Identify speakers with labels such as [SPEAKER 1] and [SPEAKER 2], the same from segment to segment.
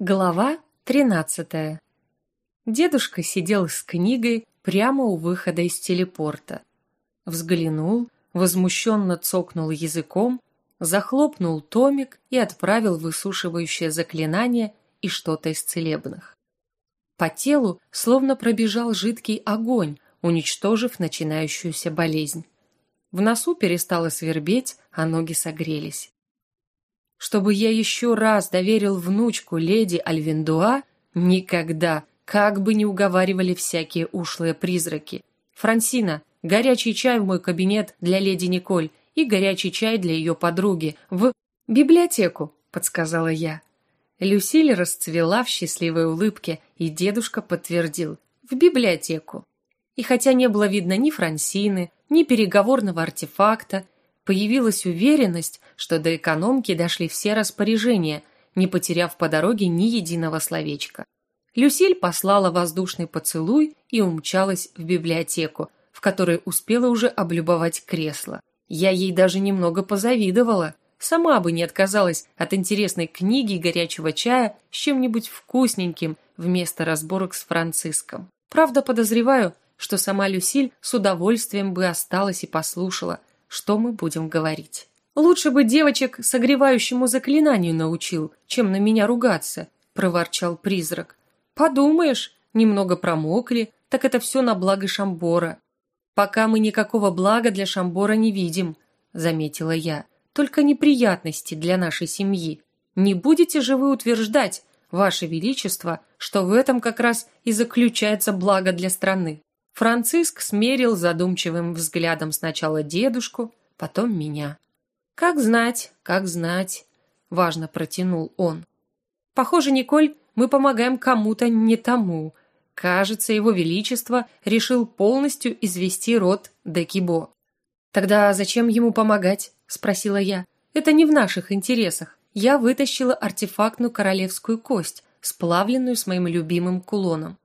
[SPEAKER 1] Глава тринадцатая. Дедушка сидел с книгой прямо у выхода из телепорта. Взглянул, возмущенно цокнул языком, захлопнул томик и отправил высушивающее заклинание и что-то из целебных. По телу словно пробежал жидкий огонь, уничтожив начинающуюся болезнь. В носу перестало свербеть, а ноги согрелись. Чтобы я еще раз доверил внучку леди Альвиндуа? Никогда, как бы ни уговаривали всякие ушлые призраки. Франсина, горячий чай в мой кабинет для леди Николь и горячий чай для ее подруги в библиотеку, подсказала я. Люсиль расцвела в счастливой улыбке, и дедушка подтвердил – в библиотеку. И хотя не было видно ни Франсины, ни переговорного артефакта, Появилась уверенность, что до экономки дошли все распоряжения, не потеряв по дороге ни единого словечка. Люсиль послала воздушный поцелуй и умчалась в библиотеку, в которой успела уже облюбовать кресло. Я ей даже немного позавидовала. Сама бы не отказалась от интересной книги и горячего чая с чем-нибудь вкусненьким вместо разборок с Франциском. Правда, подозреваю, что сама Люсиль с удовольствием бы осталась и послушала, что мы будем говорить. Лучше бы девочек согревающему заклинанию научил, чем на меня ругаться, проворчал призрак. Подумаешь, немного промокли, так это все на благо Шамбора. Пока мы никакого блага для Шамбора не видим, заметила я. Только неприятности для нашей семьи. Не будете же вы утверждать, Ваше Величество, что в этом как раз и заключается благо для страны. Франциск смерил задумчивым взглядом сначала дедушку, потом меня. «Как знать, как знать», – важно протянул он. «Похоже, Николь, мы помогаем кому-то не тому. Кажется, его величество решил полностью извести род Декибо». «Тогда зачем ему помогать?» – спросила я. «Это не в наших интересах. Я вытащила артефактную королевскую кость, сплавленную с моим любимым кулоном.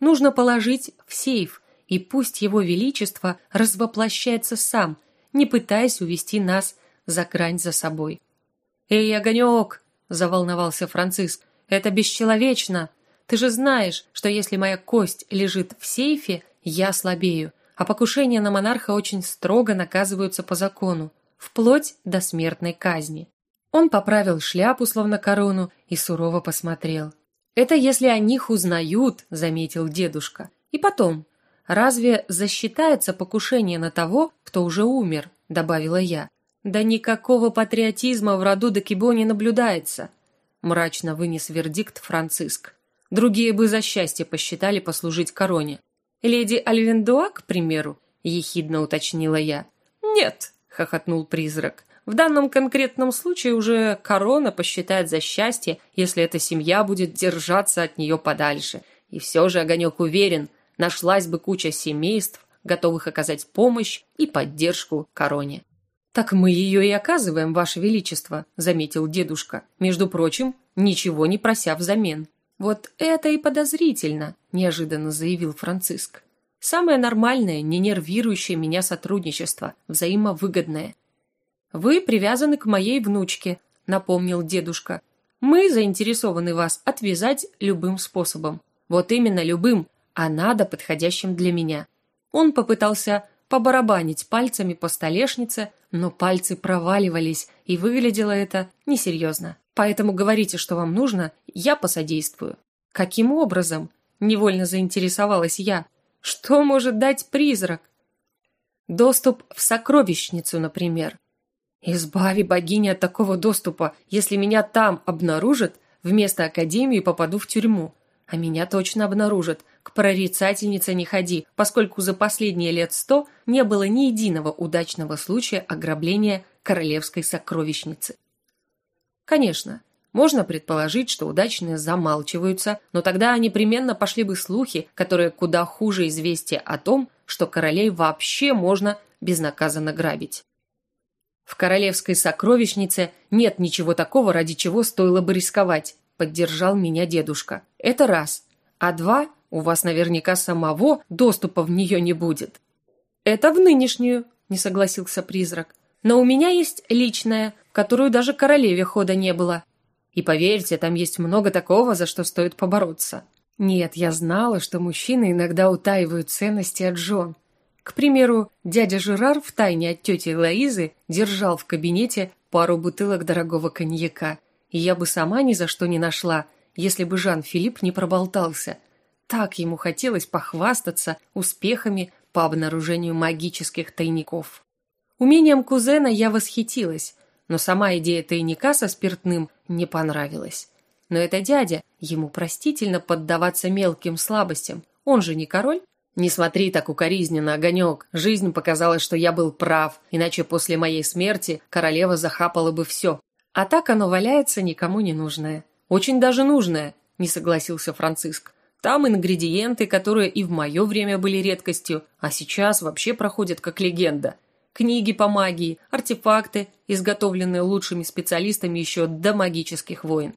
[SPEAKER 1] Нужно положить в сейф – и пусть его величество развоплощается сам, не пытаясь увести нас за грань за собой. «Эй, огонек!» – заволновался Франциск. «Это бесчеловечно! Ты же знаешь, что если моя кость лежит в сейфе, я слабею, а покушения на монарха очень строго наказываются по закону, вплоть до смертной казни». Он поправил шляпу, словно корону, и сурово посмотрел. «Это если о них узнают», – заметил дедушка. «И потом, Разве засчитается покушение на того, кто уже умер?» – добавила я. «Да никакого патриотизма в роду Декибо не наблюдается», – мрачно вынес вердикт Франциск. «Другие бы за счастье посчитали послужить короне. Леди Альвендуа, к примеру?» – ехидно уточнила я. «Нет», – хохотнул призрак. «В данном конкретном случае уже корона посчитает за счастье, если эта семья будет держаться от нее подальше. И все же Огонек уверен – нашлась бы куча семейств, готовых оказать помощь и поддержку короне. «Так мы ее и оказываем, Ваше Величество», – заметил дедушка, между прочим, ничего не прося взамен. «Вот это и подозрительно», – неожиданно заявил Франциск. «Самое нормальное, не нервирующее меня сотрудничество, взаимовыгодное». «Вы привязаны к моей внучке», – напомнил дедушка. «Мы заинтересованы вас отвязать любым способом. Вот именно любым, а надо подходящим для меня. Он попытался побарабанить пальцами по столешнице, но пальцы проваливались, и выглядело это несерьезно. Поэтому говорите, что вам нужно, я посодействую. Каким образом? Невольно заинтересовалась я. Что может дать призрак? Доступ в сокровищницу, например. Избави богиня от такого доступа, если меня там обнаружат, вместо академии попаду в тюрьму. А меня точно обнаружат, к прорицательнице не ходи, поскольку за последние лет сто не было ни единого удачного случая ограбления королевской сокровищницы. Конечно, можно предположить, что удачные замалчиваются, но тогда непременно пошли бы слухи, которые куда хуже известия о том, что королей вообще можно безнаказанно грабить. В королевской сокровищнице нет ничего такого, ради чего стоило бы рисковать, поддержал меня дедушка. Это раз. А два, у вас наверняка самого доступа в нее не будет. Это в нынешнюю, не согласился призрак. Но у меня есть личная, которую даже королеве хода не было. И поверьте, там есть много такого, за что стоит побороться. Нет, я знала, что мужчины иногда утаивают ценности от жен. К примеру, дядя Жерар втайне от тети Лоизы держал в кабинете пару бутылок дорогого коньяка, и я бы сама ни за что не нашла, если бы Жан-Филипп не проболтался. Так ему хотелось похвастаться успехами по обнаружению магических тайников. Умением кузена я восхитилась, но сама идея тайника со спиртным не понравилась. Но это дядя, ему простительно поддаваться мелким слабостям. Он же не король. Не смотри так укоризненно, огонек. Жизнь показала, что я был прав, иначе после моей смерти королева захапала бы все. А так оно валяется никому не нужное. Очень даже нужное, не согласился Франциск. Там ингредиенты, которые и в мое время были редкостью, а сейчас вообще проходят как легенда. Книги по магии, артефакты, изготовленные лучшими специалистами еще до магических войн.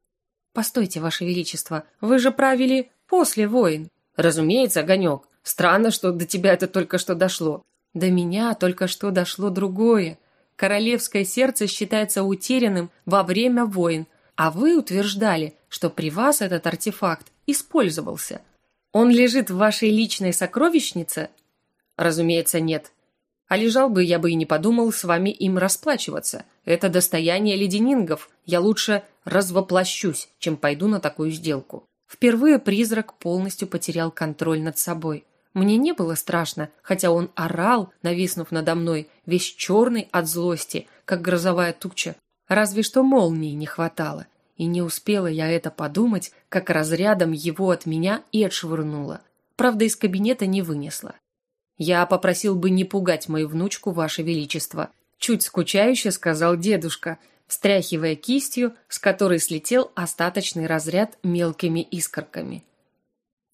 [SPEAKER 1] «Постойте, Ваше Величество, вы же правили после войн». «Разумеется, Огонек. Странно, что до тебя это только что дошло». «До меня только что дошло другое. Королевское сердце считается утерянным во время войн, а вы утверждали, что при вас этот артефакт использовался. Он лежит в вашей личной сокровищнице?» «Разумеется, нет. А лежал бы, я бы и не подумал с вами им расплачиваться. Это достояние леденингов. Я лучше развоплощусь, чем пойду на такую сделку. Впервые призрак полностью потерял контроль над собой. Мне не было страшно, хотя он орал, нависнув надо мной, весь черный от злости, как грозовая туча. Разве что молнии не хватало. И не успела я это подумать, как разрядом его от меня и отшвырнула. Правда, из кабинета не вынесла. «Я попросил бы не пугать мою внучку, Ваше Величество», чуть скучающе сказал дедушка, встряхивая кистью, с которой слетел остаточный разряд мелкими искорками.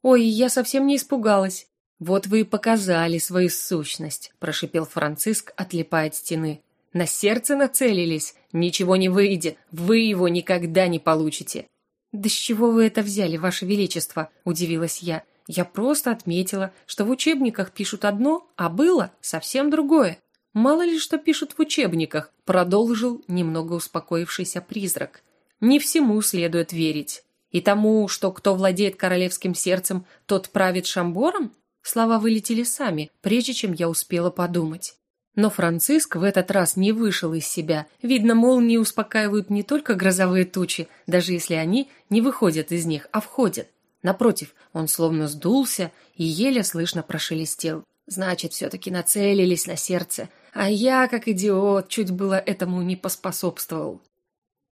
[SPEAKER 1] «Ой, я совсем не испугалась. Вот вы и показали свою сущность», – прошипел Франциск, отлипая от стены. «На сердце нацелились? Ничего не выйдет, вы его никогда не получите». «Да с чего вы это взяли, Ваше Величество?» – удивилась я. Я просто отметила, что в учебниках пишут одно, а было совсем другое. Мало ли что пишут в учебниках, продолжил немного успокоившийся призрак. Не всему следует верить. И тому, что кто владеет королевским сердцем, тот правит шамбором? Слова вылетели сами, прежде чем я успела подумать. Но Франциск в этот раз не вышел из себя. Видно, молнии успокаивают не только грозовые тучи, даже если они не выходят из них, а входят. Напротив, он словно сдулся и еле слышно прошелестел. Значит, все-таки нацелились на сердце, а я, как идиот, чуть было этому не поспособствовал.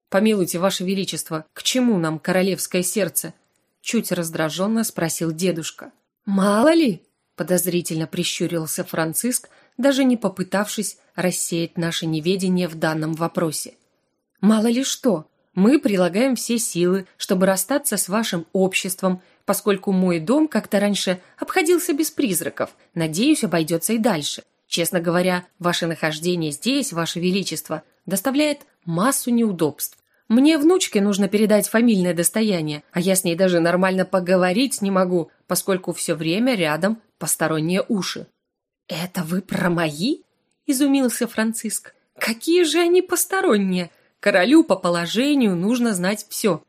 [SPEAKER 1] «Помилуйте, Ваше Величество, к чему нам королевское сердце?» Чуть раздраженно спросил дедушка. «Мало ли?» – подозрительно прищурился Франциск, даже не попытавшись рассеять наше неведение в данном вопросе. «Мало ли что? Мы прилагаем все силы, чтобы расстаться с вашим обществом, поскольку мой дом как-то раньше обходился без призраков. Надеюсь, обойдется и дальше. Честно говоря, ваше нахождение здесь, ваше величество, доставляет массу неудобств. Мне внучке нужно передать фамильное достояние, а я с ней даже нормально поговорить не могу, поскольку все время рядом посторонние уши. «Это вы про мои?» – изумился Франциск. «Какие же они посторонние? Королю по положению нужно знать все.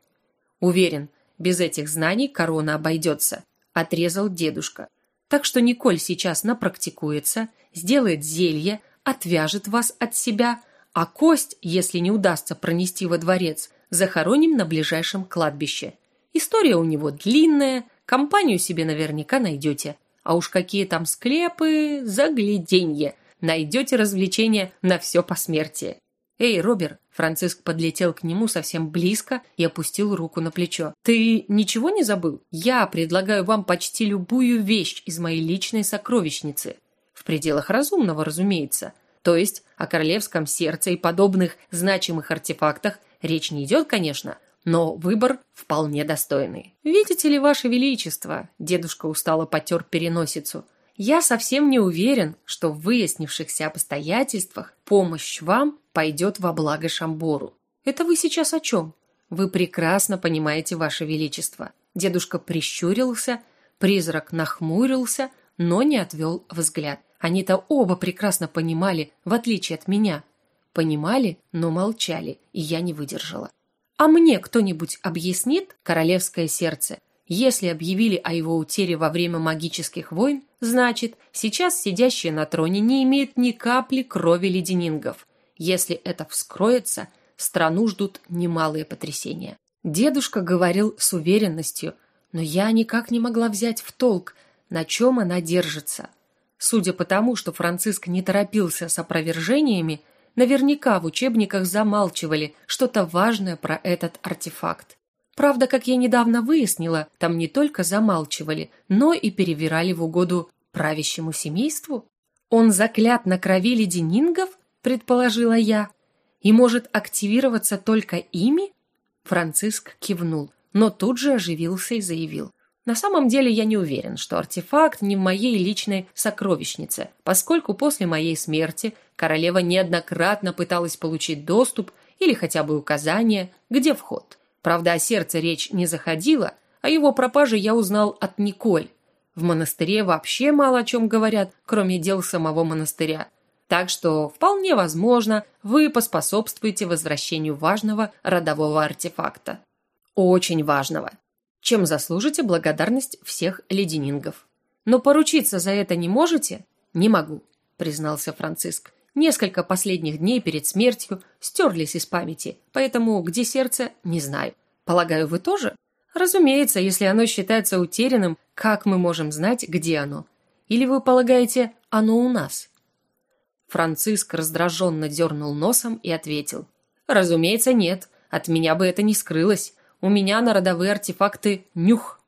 [SPEAKER 1] Уверен, без этих знаний корона обойдется, отрезал дедушка. Так что Николь сейчас напрактикуется, сделает зелье, отвяжет вас от себя, а кость, если не удастся пронести во дворец, захороним на ближайшем кладбище. История у него длинная, компанию себе наверняка найдете. А уж какие там склепы, загляденье. Найдете развлечения на все посмертие. «Эй, Робер!» Франциск подлетел к нему совсем близко и опустил руку на плечо. «Ты ничего не забыл? Я предлагаю вам почти любую вещь из моей личной сокровищницы. В пределах разумного, разумеется. То есть о королевском сердце и подобных значимых артефактах речь не идет, конечно, но выбор вполне достойный. Видите ли, ваше величество?» Дедушка устало потер переносицу – я совсем не уверен, что в выяснившихся обстоятельствах помощь вам пойдет во благо Шамбору. Это вы сейчас о чем? Вы прекрасно понимаете, Ваше Величество. Дедушка прищурился, призрак нахмурился, но не отвел взгляд. Они-то оба прекрасно понимали, в отличие от меня. Понимали, но молчали, и я не выдержала. А мне кто-нибудь объяснит, королевское сердце, если объявили о его утере во время магических войн, значит, сейчас сидящие на троне не имеют ни капли крови леденингов. Если это вскроется, страну ждут немалые потрясения. Дедушка говорил с уверенностью, но я никак не могла взять в толк, на чем она держится. Судя по тому, что Франциск не торопился с опровержениями, наверняка в учебниках замалчивали что-то важное про этот артефакт. Правда, как я недавно выяснила, там не только замалчивали, но и перевирали в угоду правящему семейству. Он заклят на крови леденингов, предположила я, и может активироваться только ими? Франциск кивнул, но тут же оживился и заявил. На самом деле я не уверен, что артефакт не в моей личной сокровищнице, поскольку после моей смерти королева неоднократно пыталась получить доступ или хотя бы указание, где вход. Правда, о сердце речь не заходила, а его пропаже я узнал от Николь. В монастыре вообще мало о чем говорят, кроме дел самого монастыря. Так что, вполне возможно, вы поспособствуете возвращению важного родового артефакта. Очень важного. Чем заслужите благодарность всех леденингов. Но поручиться за это не можете? Не могу, признался Франциск. Несколько последних дней перед смертью стерлись из памяти, поэтому где сердце, не знаю. Полагаю, вы тоже? Разумеется, если оно считается утерянным, как мы можем знать, где оно? Или вы полагаете, оно у нас? Франциск раздраженно дернул носом и ответил. Разумеется, нет. От меня бы это не скрылось. У меня на родовые артефакты нюх.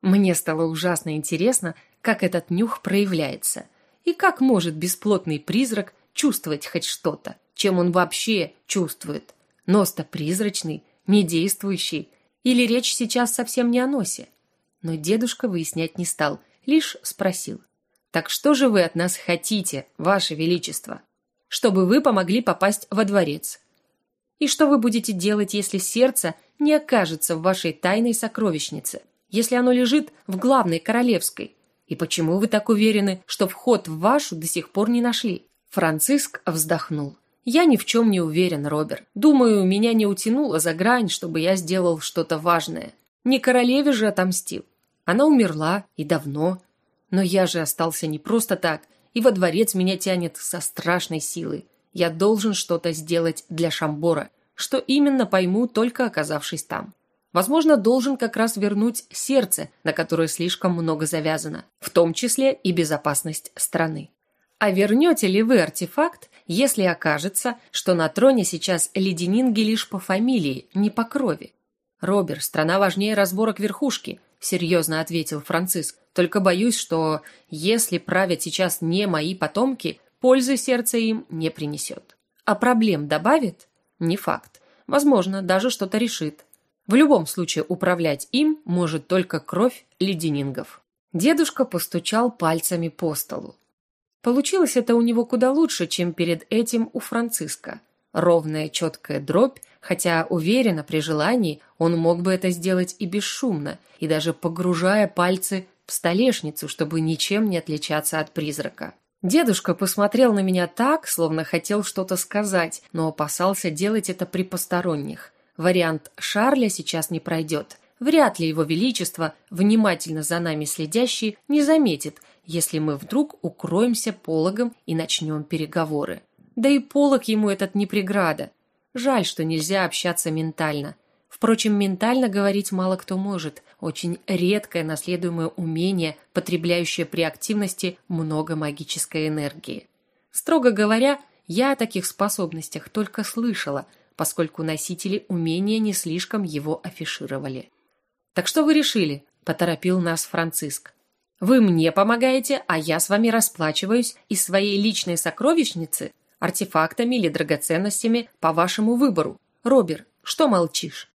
[SPEAKER 1] Мне стало ужасно интересно, как этот нюх проявляется. И как может бесплотный призрак чувствовать хоть что-то, чем он вообще чувствует. Нос-то призрачный, недействующий, или речь сейчас совсем не о носе. Но дедушка выяснять не стал, лишь спросил. «Так что же вы от нас хотите, ваше величество? Чтобы вы помогли попасть во дворец. И что вы будете делать, если сердце не окажется в вашей тайной сокровищнице, если оно лежит в главной королевской? И почему вы так уверены, что вход в вашу до сих пор не нашли?» Франциск вздохнул. «Я ни в чем не уверен, Роберт. Думаю, меня не утянуло за грань, чтобы я сделал что-то важное. Не королеве же отомстил. Она умерла, и давно. Но я же остался не просто так, и во дворец меня тянет со страшной силой. Я должен что-то сделать для Шамбора, что именно пойму, только оказавшись там. Возможно, должен как раз вернуть сердце, на которое слишком много завязано, в том числе и безопасность страны. А вернете ли вы артефакт, если окажется, что на троне сейчас леденинги лишь по фамилии, не по крови? Робер, страна важнее разборок верхушки, серьезно ответил Франциск. Только боюсь, что если правят сейчас не мои потомки, пользы сердце им не принесет. А проблем добавит? Не факт. Возможно, даже что-то решит. В любом случае управлять им может только кровь леденингов. Дедушка постучал пальцами по столу. Получилось это у него куда лучше, чем перед этим у Франциска. Ровная, четкая дробь, хотя, уверенно, при желании он мог бы это сделать и бесшумно, и даже погружая пальцы в столешницу, чтобы ничем не отличаться от призрака. Дедушка посмотрел на меня так, словно хотел что-то сказать, но опасался делать это при посторонних. Вариант Шарля сейчас не пройдет. Вряд ли его величество, внимательно за нами следящий, не заметит, если мы вдруг укроемся пологом и начнем переговоры. Да и полог ему этот не преграда. Жаль, что нельзя общаться ментально. Впрочем, ментально говорить мало кто может. Очень редкое наследуемое умение, потребляющее при активности много магической энергии. Строго говоря, я о таких способностях только слышала, поскольку носители умения не слишком его афишировали. «Так что вы решили?» – поторопил нас Франциск. Вы мне помогаете, а я с вами расплачиваюсь из своей личной сокровищницы артефактами или драгоценностями по вашему выбору. Робер, что молчишь?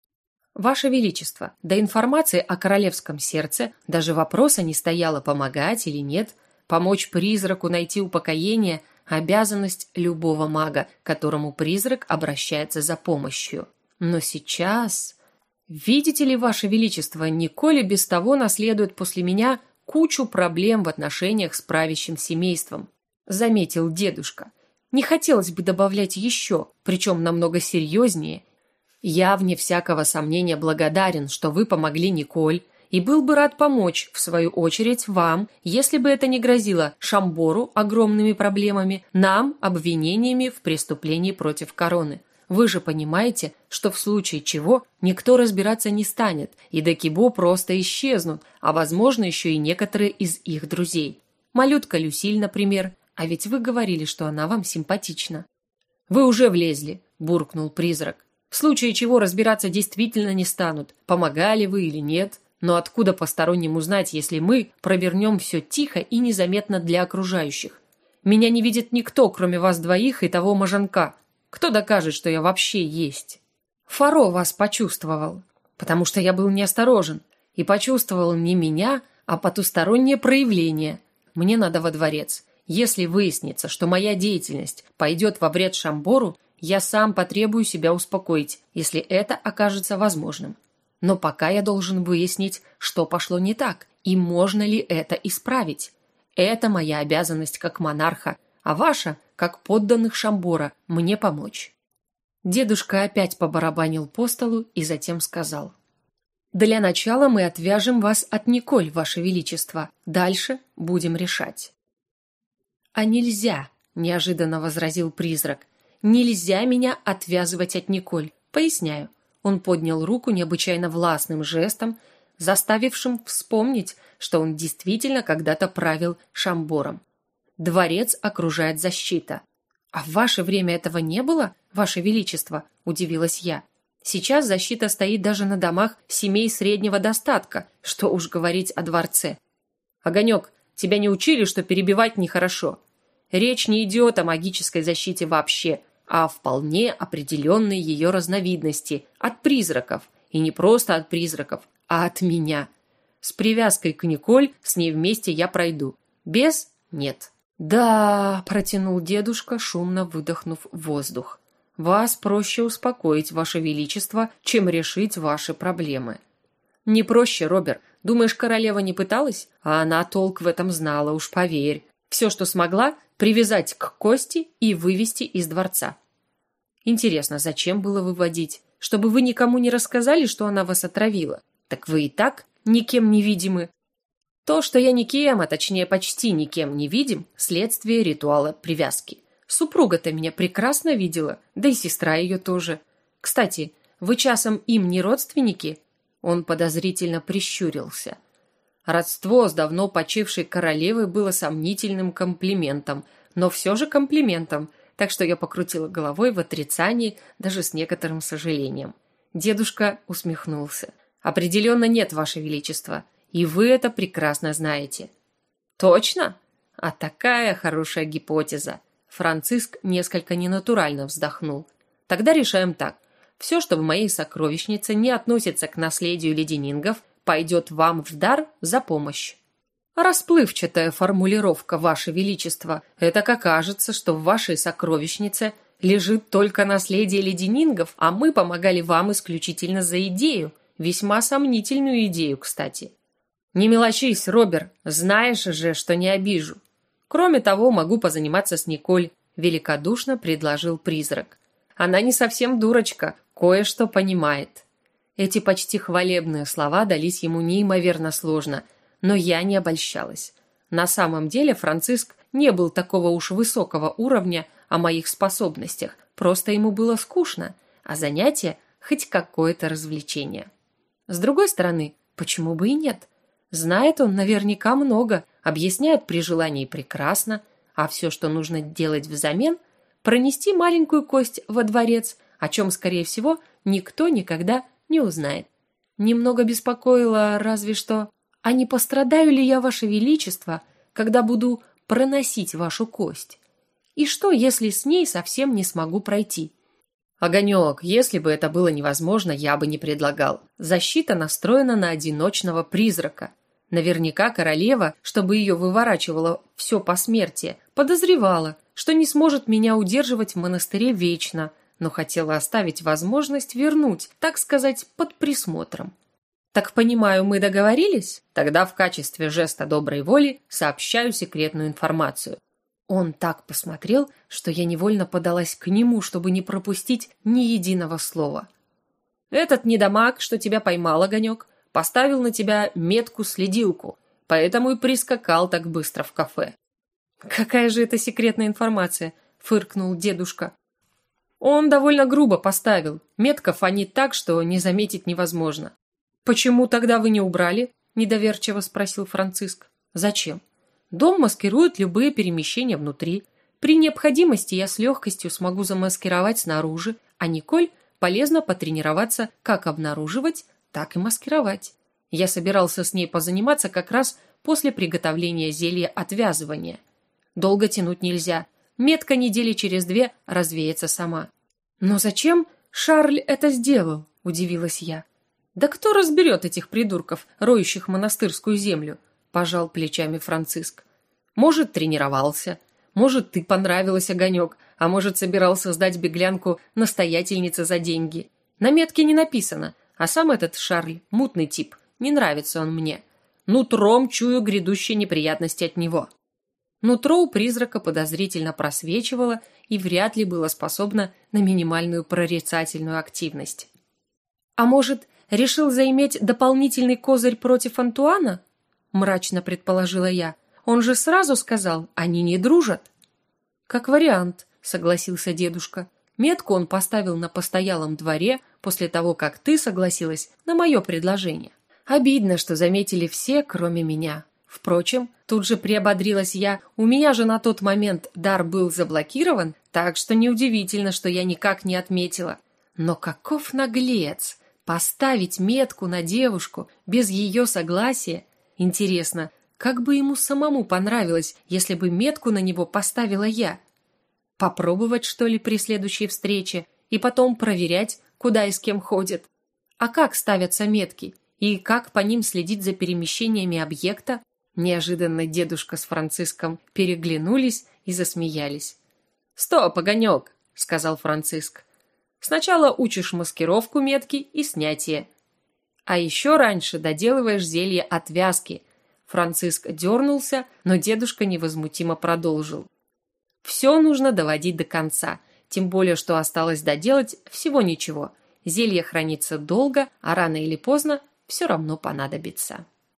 [SPEAKER 1] Ваше Величество, до информации о королевском сердце даже вопроса не стояло, помогать или нет. Помочь призраку найти упокоение – обязанность любого мага, которому призрак обращается за помощью. Но сейчас... Видите ли, Ваше Величество, Николе без того наследует после меня кучу проблем в отношениях с правящим семейством, заметил дедушка. Не хотелось бы добавлять еще, причем намного серьезнее. Я, вне всякого сомнения, благодарен, что вы помогли Николь, и был бы рад помочь, в свою очередь, вам, если бы это не грозило Шамбору огромными проблемами, нам обвинениями в преступлении против короны. Вы же понимаете, что в случае чего никто разбираться не станет, и Декибо просто исчезнут, а возможно еще и некоторые из их друзей. Малютка Люсиль, например, а ведь вы говорили, что она вам симпатична. Вы уже влезли, буркнул призрак. В случае чего разбираться действительно не станут, помогали вы или нет. Но откуда посторонним узнать, если мы провернем все тихо и незаметно для окружающих? Меня не видит никто, кроме вас двоих и того мажанка. Кто докажет, что я вообще есть? Фаро вас почувствовал, потому что я был неосторожен и почувствовал не меня, а потустороннее проявление. Мне надо во дворец. Если выяснится, что моя деятельность пойдет во вред Шамбору, я сам потребую себя успокоить, если это окажется возможным. Но пока я должен выяснить, что пошло не так, и можно ли это исправить. Это моя обязанность как монарха, а ваша, как подданных Шамбора, мне помочь. Дедушка опять побарабанил по столу и затем сказал. «Для начала мы отвяжем вас от Николь, ваше величество. Дальше будем решать». «А нельзя», – неожиданно возразил призрак. Нельзя меня отвязывать от Николь. Поясняю. Он поднял руку необычайно властным жестом, заставившим вспомнить, что он действительно когда-то правил Шамбором. Дворец окружает защита. А в ваше время этого не было, ваше величество, удивилась я. Сейчас защита стоит даже на домах семей среднего достатка, что уж говорить о дворце. Огонек, тебя не учили, что перебивать нехорошо. Речь не идет о магической защите вообще, а вполне определенной ее разновидности от призраков. И не просто от призраков, а от меня. С привязкой к Николь с ней вместе я пройду. Без – нет. «Да», – протянул дедушка, шумно выдохнув воздух. «Вас проще успокоить, Ваше Величество, чем решить ваши проблемы». «Не проще, Роберт. Думаешь, королева не пыталась? А она толк в этом знала, уж поверь. Все, что смогла, привязать к кости и вывести из дворца. Интересно, зачем было выводить? Чтобы вы никому не рассказали, что она вас отравила? Так вы и так никем не видимы. То, что я никем, а точнее почти никем не видим, следствие ритуала привязки. Супруга-то меня прекрасно видела, да и сестра ее тоже. Кстати, вы часом им не родственники? Он подозрительно прищурился. Родство с давно почившей королевой было сомнительным комплиментом, но все же комплиментом – так что я покрутила головой в отрицании, даже с некоторым сожалением. Дедушка усмехнулся. «Определенно нет, Ваше Величество, и вы это прекрасно знаете». «Точно? А такая хорошая гипотеза!» Франциск несколько ненатурально вздохнул. «Тогда решаем так. Все, что в моей сокровищнице не относится к наследию леденингов, пойдет вам в дар за помощь. Расплывчатая формулировка, Ваше Величество. Это как кажется, что в вашей сокровищнице лежит только наследие леденингов, а мы помогали вам исключительно за идею. Весьма сомнительную идею, кстати. Не мелочись, Робер, знаешь же, что не обижу. Кроме того, могу позаниматься с Николь, великодушно предложил призрак. Она не совсем дурочка, кое-что понимает. Эти почти хвалебные слова дались ему неимоверно сложно – но я не обольщалась. На самом деле Франциск не был такого уж высокого уровня о моих способностях, просто ему было скучно, а занятие – хоть какое-то развлечение. С другой стороны, почему бы и нет? Знает он наверняка много, объясняет при желании прекрасно, а все, что нужно делать взамен – пронести маленькую кость во дворец, о чем, скорее всего, никто никогда не узнает. Немного беспокоило разве что а не пострадаю ли я, Ваше Величество, когда буду проносить вашу кость? И что, если с ней совсем не смогу пройти? Огонек, если бы это было невозможно, я бы не предлагал. Защита настроена на одиночного призрака. Наверняка королева, чтобы ее выворачивало все по смерти, подозревала, что не сможет меня удерживать в монастыре вечно, но хотела оставить возможность вернуть, так сказать, под присмотром. Так понимаю, мы договорились? Тогда в качестве жеста доброй воли сообщаю секретную информацию. Он так посмотрел, что я невольно подалась к нему, чтобы не пропустить ни единого слова. Этот недомаг, что тебя поймал огонек, поставил на тебя метку-следилку, поэтому и прискакал так быстро в кафе. «Какая же это секретная информация?» – фыркнул дедушка. «Он довольно грубо поставил. Метка фонит так, что не заметить невозможно». «Почему тогда вы не убрали?» – недоверчиво спросил Франциск. «Зачем?» «Дом маскирует любые перемещения внутри. При необходимости я с легкостью смогу замаскировать снаружи, а Николь полезно потренироваться как обнаруживать, так и маскировать. Я собирался с ней позаниматься как раз после приготовления зелья отвязывания. Долго тянуть нельзя. Метка недели через две развеется сама. «Но зачем Шарль это сделал?» – удивилась я. «Да кто разберет этих придурков, роющих монастырскую землю?» – пожал плечами Франциск. «Может, тренировался, может, ты понравилась, Огонек, а может, собирался сдать беглянку настоятельнице за деньги. На метке не написано, а сам этот Шарль – мутный тип, не нравится он мне. Нутром чую грядущие неприятности от него». Нутро у призрака подозрительно просвечивало и вряд ли было способно на минимальную прорицательную активность. «А может, решил заиметь дополнительный козырь против Антуана?» – мрачно предположила я. Он же сразу сказал, они не дружат. Как вариант, согласился дедушка. Метку он поставил на постоялом дворе после того, как ты согласилась на мое предложение. Обидно, что заметили все, кроме меня. Впрочем, тут же приободрилась я, у меня же на тот момент дар был заблокирован, так что неудивительно, что я никак не отметила. Но каков наглец! Поставить метку на девушку без ее согласия? Интересно, как бы ему самому понравилось, если бы метку на него поставила я. Попробовать, что ли, при следующей встрече, и потом проверять, куда и с кем ходит. А как ставятся метки? И как по ним следить за перемещениями объекта? Неожиданно дедушка с Франциском переглянулись и засмеялись. «Стоп, огонек!» — сказал Франциск. «Сначала учишь маскировку метки и снятие. А еще раньше доделываешь зелье отвязки, Франциск дернулся, но дедушка невозмутимо продолжил. «Все нужно доводить до конца, тем более, что осталось доделать всего ничего. Зелье хранится долго, а рано или поздно все равно понадобится».